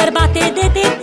पर बातें देते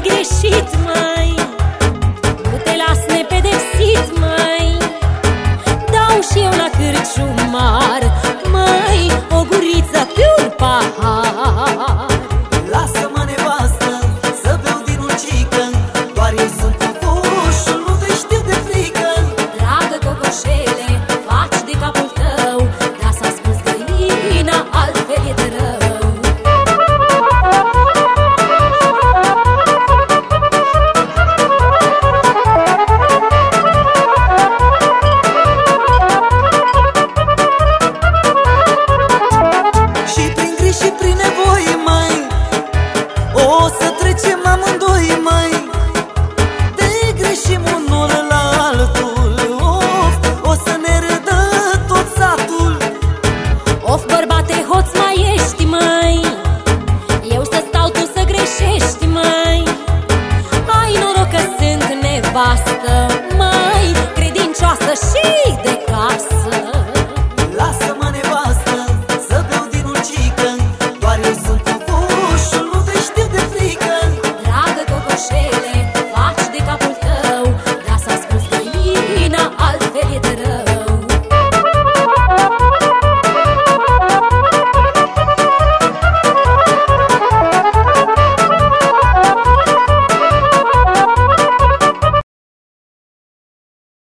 ai greșit, mai Nu te las nepedepsit, mai Dau și eu la cârciumă. nevastă mai credincioasă și